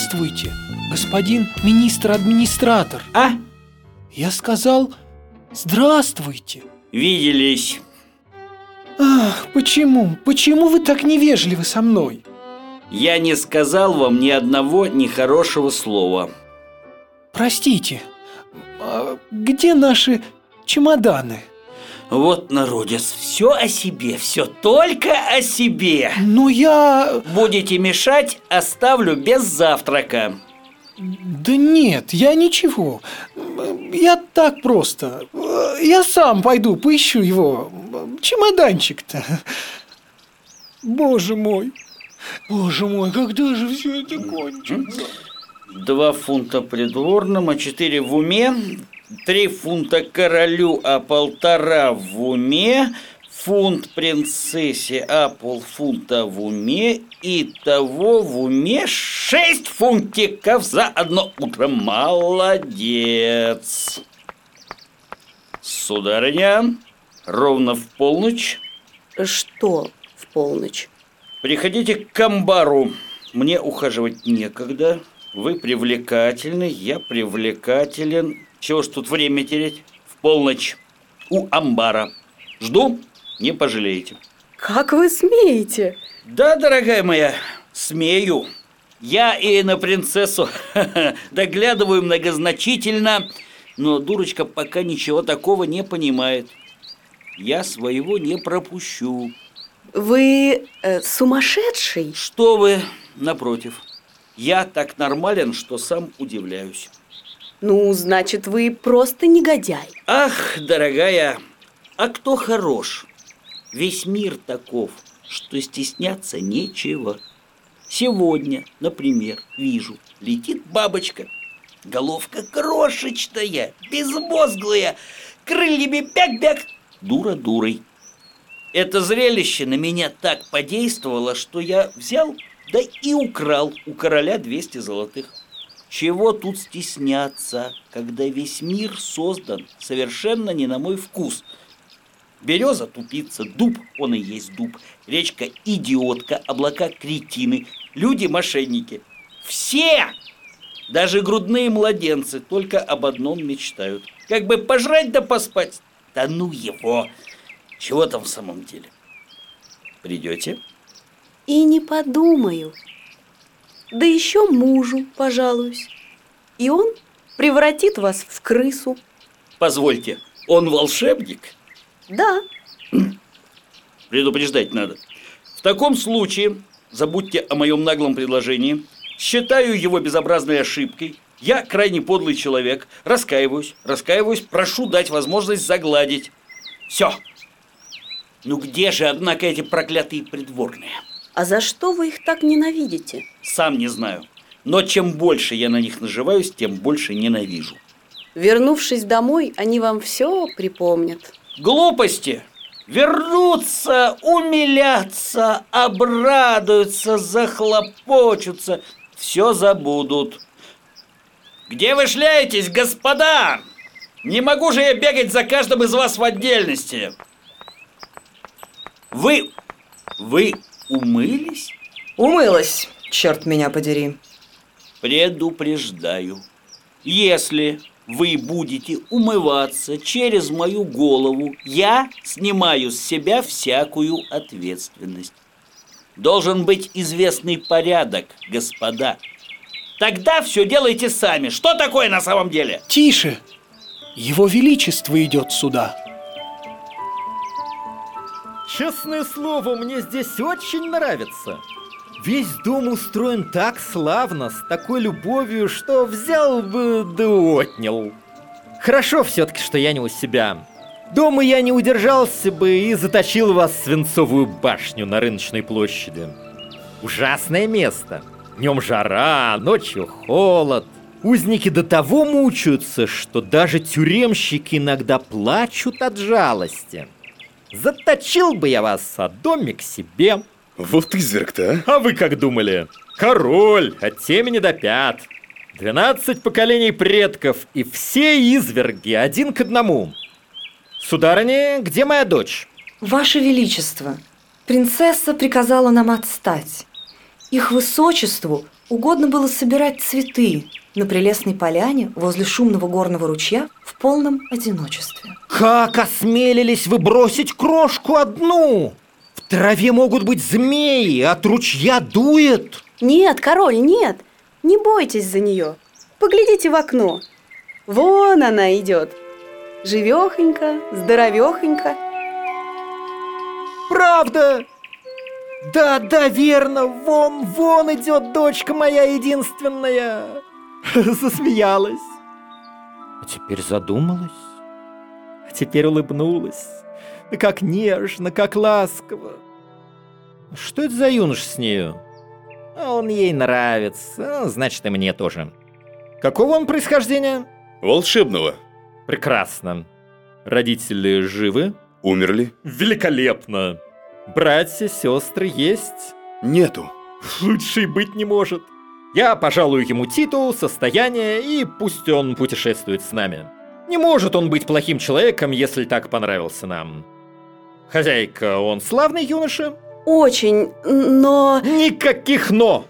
«Здравствуйте, господин министр-администратор!» «А?» Я сказал «Здравствуйте!» «Виделись!» «Ах, почему? Почему вы так невежливы со мной?» «Я не сказал вам ни одного нехорошего слова». «Простите, а где наши чемоданы?» Вот народец, все о себе, все только о себе. Но я... Будете мешать, оставлю без завтрака. Да нет, я ничего. Я так просто. Я сам пойду поищу его. Чемоданчик-то. Боже мой. Боже мой, когда же все это кончится? Два фунта придворным, а четыре в уме три фунта королю, а полтора в уме, фунт принцессе, а полфунта в уме, и того в уме шесть фунтиков за одно утро. Молодец! Сударыня, ровно в полночь. Что в полночь? Приходите к камбару. Мне ухаживать некогда. Вы привлекательны, я привлекателен. Чего ж тут время терять? В полночь. У амбара. Жду, не пожалеете. Как вы смеете? Да, дорогая моя, смею. Я и на принцессу доглядываю многозначительно, но дурочка пока ничего такого не понимает. Я своего не пропущу. Вы э, сумасшедший? Что вы, напротив. Я так нормален, что сам удивляюсь. Ну, значит, вы просто негодяй. Ах, дорогая, а кто хорош? Весь мир таков, что стесняться нечего. Сегодня, например, вижу, летит бабочка. Головка крошечная, безмозглая, крыльями бяк-бяк, дура дурой. Это зрелище на меня так подействовало, что я взял да и украл у короля 200 золотых. Чего тут стесняться, когда весь мир создан совершенно не на мой вкус? Береза тупица, дуб, он и есть дуб, речка идиотка, облака кретины, люди мошенники. Все, даже грудные младенцы, только об одном мечтают. Как бы пожрать да поспать. Да ну его! Чего там в самом деле? Придете? и не подумаю. Да еще мужу пожалуюсь, и он превратит вас в крысу. Позвольте, он волшебник? Да. Предупреждать надо. В таком случае, забудьте о моем наглом предложении, считаю его безобразной ошибкой, я крайне подлый человек, раскаиваюсь, раскаиваюсь, прошу дать возможность загладить. Все. Ну где же, однако, эти проклятые придворные? А за что вы их так ненавидите? Сам не знаю. Но чем больше я на них наживаюсь, тем больше ненавижу. Вернувшись домой, они вам все припомнят. Глупости! Вернутся, умилятся, обрадуются, захлопочутся. Все забудут. Где вы шляетесь, господа? Не могу же я бегать за каждым из вас в отдельности. Вы... Вы умылись? Умылась, черт меня подери. Предупреждаю, если вы будете умываться через мою голову, я снимаю с себя всякую ответственность. Должен быть известный порядок, господа. Тогда все делайте сами. Что такое на самом деле? Тише! Его Величество идет сюда. Честное слово, мне здесь очень нравится. Весь дом устроен так славно, с такой любовью, что взял бы да отнял. Хорошо все-таки, что я не у себя. Дома я не удержался бы и заточил вас в свинцовую башню на рыночной площади. Ужасное место. Днем жара, ночью холод. Узники до того мучаются, что даже тюремщики иногда плачут от жалости. Заточил бы я вас, а домик себе. Вот изверг-то, а? А вы как думали? Король, от темени до пят. 12 поколений предков и все изверги один к одному. Сударыня, где моя дочь? Ваше Величество, принцесса приказала нам отстать. Их высочеству Угодно было собирать цветы на прелестной поляне возле шумного горного ручья в полном одиночестве. Как осмелились вы бросить крошку одну? В траве могут быть змеи, от ручья дует. Нет, король, нет. Не бойтесь за нее. Поглядите в окно. Вон она идет. Живехонька, здоровехонька. Правда, да, да, верно, вон, вон идет дочка моя единственная. Засмеялась. А теперь задумалась. А теперь улыбнулась. Да как нежно, как ласково. Что это за юнош с нею? А он ей нравится, а значит и мне тоже. Какого он происхождения? Волшебного. Прекрасно. Родители живы? Умерли. Великолепно. Братья, сестры есть? Нету. Лучше быть не может. Я пожалую ему титул, состояние и пусть он путешествует с нами. Не может он быть плохим человеком, если так понравился нам. Хозяйка, он славный юноша? Очень, но... Никаких «но».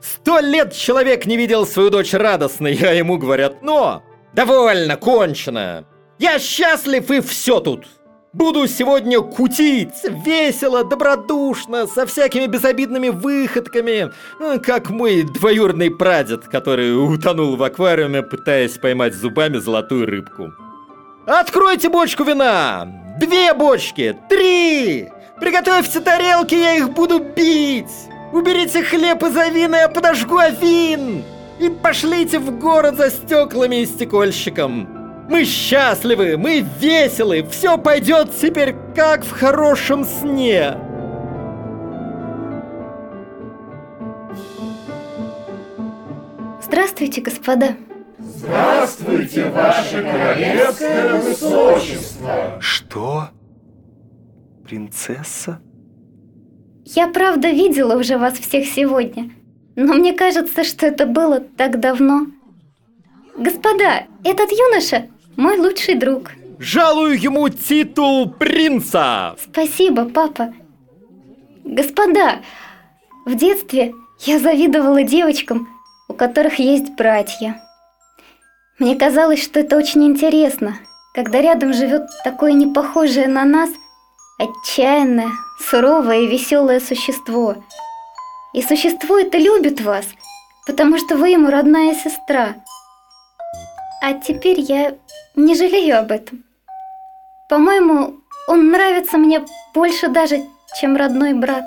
Сто лет человек не видел свою дочь радостной, а ему говорят «но». Довольно, кончено. Я счастлив и все тут. Буду сегодня кутить, весело, добродушно, со всякими безобидными выходками, ну, как мой двоюродный прадед, который утонул в аквариуме, пытаясь поймать зубами золотую рыбку. Откройте бочку вина! Две бочки! Три! Приготовьте тарелки, я их буду бить! Уберите хлеб из авина, я подожгу авин! И пошлите в город за стеклами и стекольщиком!» Мы счастливы, мы веселы, все пойдет теперь как в хорошем сне. Здравствуйте, господа. Здравствуйте, ваше королевское высочество. Что? Принцесса? Я правда видела уже вас всех сегодня, но мне кажется, что это было так давно. Господа, этот юноша мой лучший друг. Жалую ему титул принца! Спасибо, папа. Господа, в детстве я завидовала девочкам, у которых есть братья. Мне казалось, что это очень интересно, когда рядом живет такое непохожее на нас отчаянное, суровое и веселое существо. И существо это любит вас, потому что вы ему родная сестра – а теперь я не жалею об этом. По-моему, он нравится мне больше даже, чем родной брат.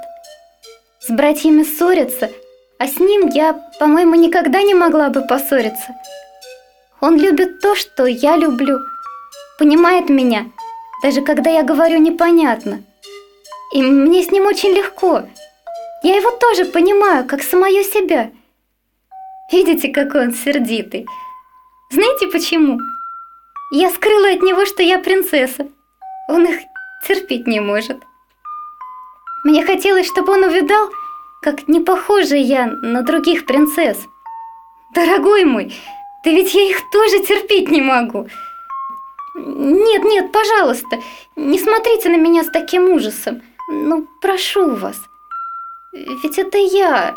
С братьями ссорятся, а с ним я, по-моему, никогда не могла бы поссориться. Он любит то, что я люблю, понимает меня, даже когда я говорю непонятно. И мне с ним очень легко. Я его тоже понимаю, как самую себя. Видите, какой он сердитый. Знаете почему? Я скрыла от него, что я принцесса. Он их терпеть не может. Мне хотелось, чтобы он увидал, как не похожа я на других принцесс. Дорогой мой, да ведь я их тоже терпеть не могу. Нет, нет, пожалуйста, не смотрите на меня с таким ужасом. Ну, прошу вас. Ведь это я.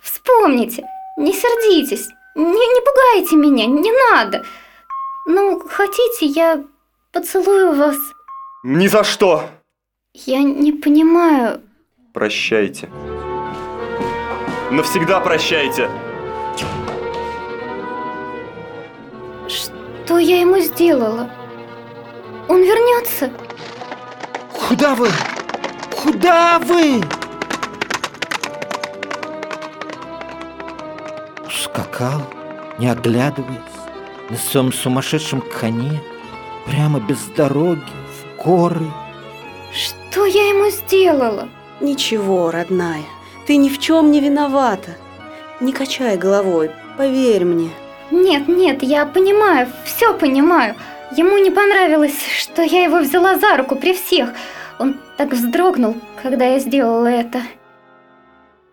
Вспомните, не сердитесь. Не, не пугайте меня, не надо. Ну, хотите, я поцелую вас? Ни за что! Я не понимаю. Прощайте. Навсегда прощайте. Что я ему сделала? Он вернется? Куда вы? Куда вы? скакал, не оглядываясь, на своем сумасшедшем коне, прямо без дороги, в горы. Что я ему сделала? Ничего, родная, ты ни в чем не виновата. Не качай головой, поверь мне. Нет, нет, я понимаю, все понимаю. Ему не понравилось, что я его взяла за руку при всех. Он так вздрогнул, когда я сделала это.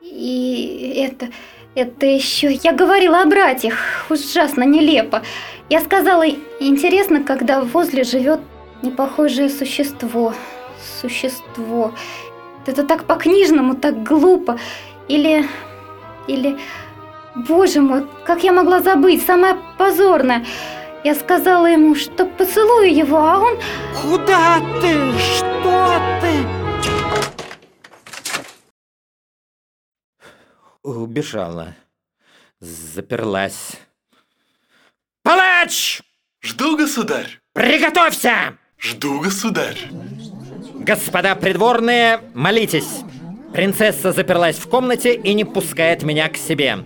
И это... Это еще я говорила о братьях. Ужасно нелепо. Я сказала, интересно, когда возле живет непохожее существо. Существо. Это так по-книжному, так глупо. Или... Или... Боже мой, как я могла забыть, самое позорное. Я сказала ему, что поцелую его, а он... Куда ты? Что ты? убежала, заперлась. «Палач!» «Жду, государь!» «Приготовься!» «Жду, государь!» «Господа придворные, молитесь! Принцесса заперлась в комнате и не пускает меня к себе!»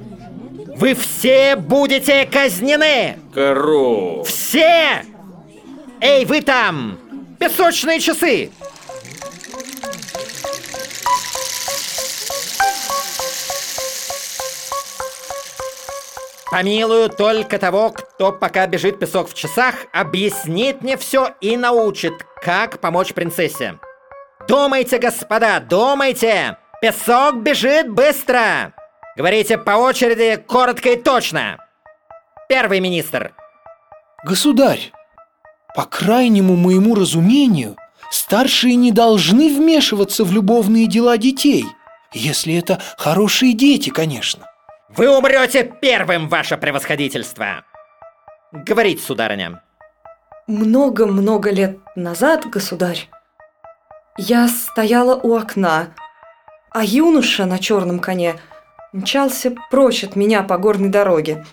Вы все будете казнены! Коров! Все! Эй, вы там! Песочные часы! Помилую только того, кто пока бежит песок в часах, объяснит мне все и научит, как помочь принцессе. Думайте, господа, думайте! Песок бежит быстро! Говорите по очереди, коротко и точно! Первый министр. Государь, по крайнему моему разумению, старшие не должны вмешиваться в любовные дела детей, если это хорошие дети, конечно. Вы умрете первым, ваше превосходительство!» «Говорить, сударыня!» «Много-много лет назад, государь, я стояла у окна, а юноша на черном коне мчался прочь от меня по горной дороге.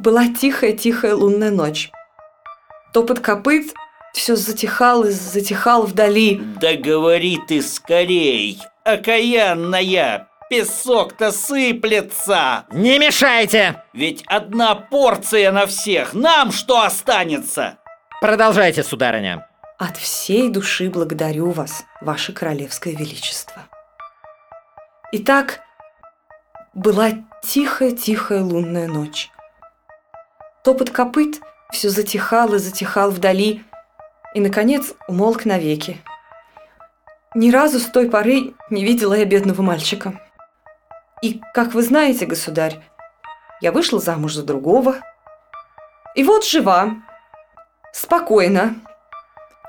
Была тихая-тихая лунная ночь. Топот копыт все затихал и затихал вдали. «Да говори ты скорей, окаянная!» Песок-то сыплется! Не мешайте! Ведь одна порция на всех, нам что останется? Продолжайте, сударыня. От всей души благодарю вас, ваше королевское величество. Итак, была тихая-тихая лунная ночь. Топот копыт все затихал и затихал вдали, и, наконец, умолк навеки. Ни разу с той поры не видела я бедного мальчика. И, как вы знаете, государь, я вышла замуж за другого. И вот жива, спокойно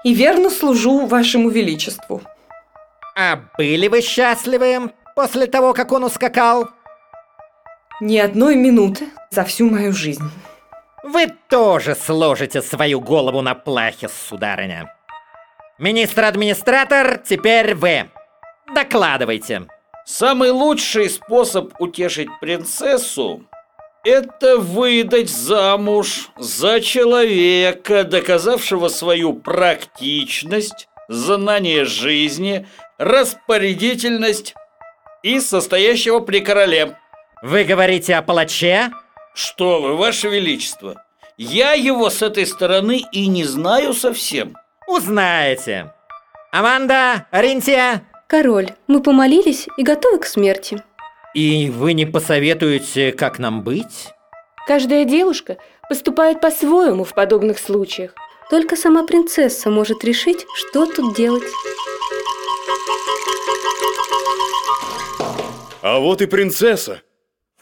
и верно служу вашему величеству. А были вы счастливы после того, как он ускакал? Ни одной минуты за всю мою жизнь. Вы тоже сложите свою голову на плахе, сударыня. Министр-администратор, теперь вы. Докладывайте. Самый лучший способ утешить принцессу – это выдать замуж за человека, доказавшего свою практичность, знание жизни, распорядительность и состоящего при короле. Вы говорите о палаче? Что вы, ваше величество, я его с этой стороны и не знаю совсем. Узнаете. Аманда, Ринтия, Король, мы помолились и готовы к смерти. И вы не посоветуете, как нам быть? Каждая девушка поступает по-своему в подобных случаях. Только сама принцесса может решить, что тут делать. А вот и принцесса.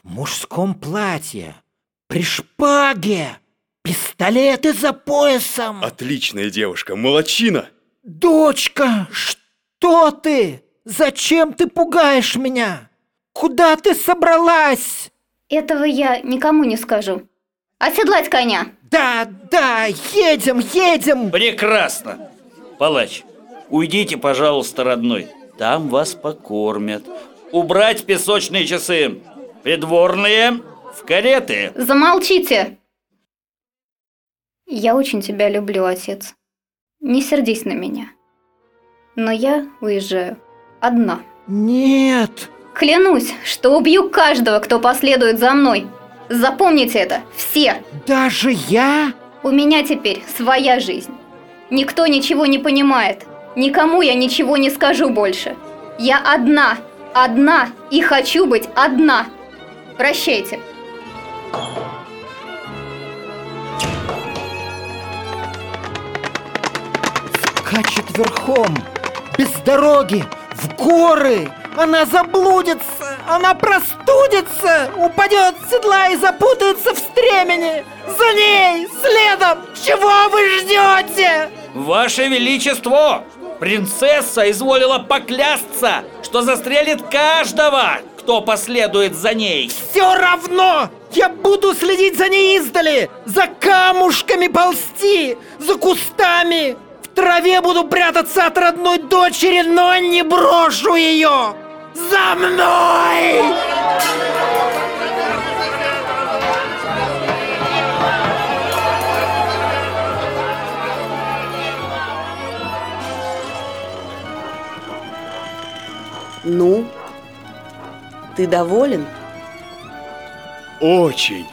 В мужском платье, при шпаге, пистолеты за поясом. Отличная девушка, молочина. Дочка, что? «Что ты? Зачем ты пугаешь меня? Куда ты собралась?» «Этого я никому не скажу. Оседлать коня!» «Да, да, едем, едем!» «Прекрасно! Палач, уйдите, пожалуйста, родной. Там вас покормят. Убрать песочные часы! Придворные в кареты!» «Замолчите!» «Я очень тебя люблю, отец. Не сердись на меня» но я уезжаю одна. Нет! Клянусь, что убью каждого, кто последует за мной. Запомните это, все! Даже я? У меня теперь своя жизнь. Никто ничего не понимает. Никому я ничего не скажу больше. Я одна, одна и хочу быть одна. Прощайте. Скачет верхом без дороги, в горы. Она заблудится, она простудится, упадет с седла и запутается в стремени. За ней, следом, чего вы ждете? Ваше Величество, принцесса изволила поклясться, что застрелит каждого, кто последует за ней. Все равно! Я буду следить за ней издали! За камушками ползти! За кустами! траве буду прятаться от родной дочери, но не брошу ее! За мной! Ну, ты доволен? Очень.